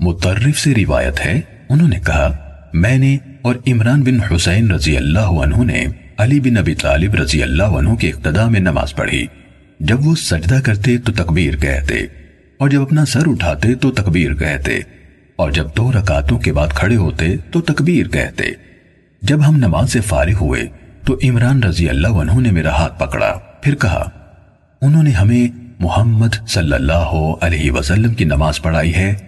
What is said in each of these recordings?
मुतर्रिफ से रिवायत है, उन्होंने कहा, मैंने और इमरान बिन हुसैन रज़ी अल्लाह ने अली बिन अबी तालिब रज़ी अल्लाह के इक्तदा में नमाज़ पढ़ी। जब वो सजदा करते तो तकबीर कहते और जब अपना सर उठाते तो तकबीर कहते और जब दो रकातों के बाद खड़े होते तो तकबीर कहते जब हम नमाज़ से फारिग हुए तो इमरान रज़ी अल्लाह ने मेरा हाथ पकड़ा। फिर कहा, उन्होंने हमें मोहम्मद सल्लल्लाहु अलैहि वसल्लम की नमाज़ पढ़ाई है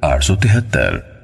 873